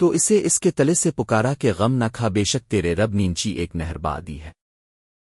تو اسے اس کے تلے سے پکارا کہ غم نہ کھا، بے شک تیرے رب نیچی ایک نہر با دی ہے۔